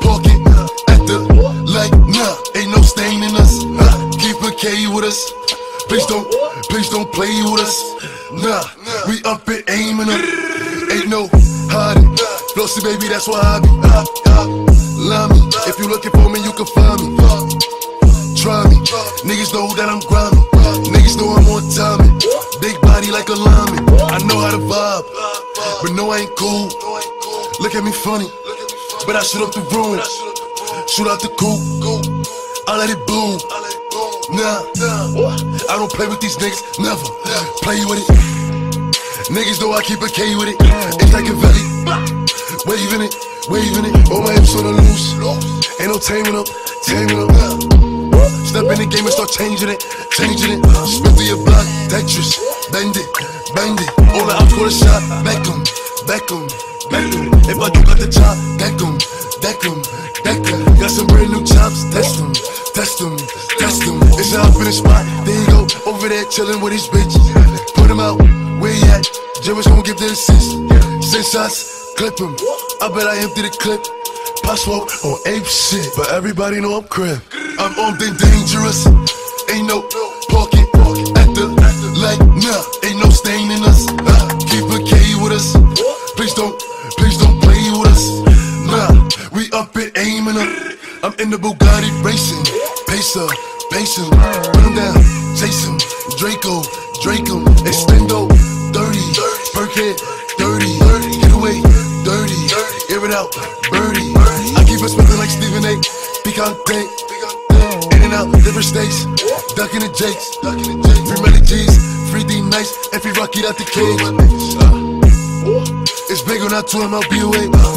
park it at the like nah, ain't no stain in us. Nah, keep a K with us. Please don't, please don't play with us. Nah, we up it aiming up. Ain't no hiding. Flossy baby, that's why I be. Love me. If you looking for me, you can find me. Try me. Niggas know that I'm grimy. Niggas know I'm on timing. Big body like a lineman. I know how to vibe, but no, I ain't cool. Look at me funny, but I shoot up the room. Shoot out the coop. I let it bloom. Nah, I don't play with these niggas. Never play with it. Niggas know I keep a K with it. It's like a valley. Waving it, waving it. All my hips on the loose. Ain't no taming up, taming up. Step in the game and start changing it, changing it. Through your block, Tetris, bend it, bend it. All the outs for the shot, Beckham, Beckham, Beckham. If I do got the chop, Beckham, Beckham, Beckham. Got some brand new chops, test them, test them, test them. It's a hop in the spot, there you go, over there chilling with these bitches. Put him out, where he at? Jimmy's gonna give the assist. Six shots, clip him. I bet I empty the clip. Pop smoke on ape shit, but everybody know I'm crib. I'm on the dangerous. Ain't no parking don't, please don't play with us. Nah, we up it aiming up. I'm in the Bugatti racing. Pacer, pace him, put him down, him. Draco, Draco, extendo, dirty, Burkhead, dirty, get away, dirty, air it out, birdie. I keep it smoking like Stephen A. Picante, in and out, different states, ducking the jakes, free Melly G's, free D nice, every free Rocky out the cage. It's big on that 2 MLB way.